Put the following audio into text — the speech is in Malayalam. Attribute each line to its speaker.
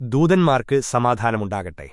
Speaker 1: ദൂതന്മാർക്ക് സമാധാനമുണ്ടാകട്ടെ.